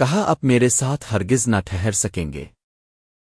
کہا اب میرے ساتھ ہرگز نہ ٹھہر سکیں گے۔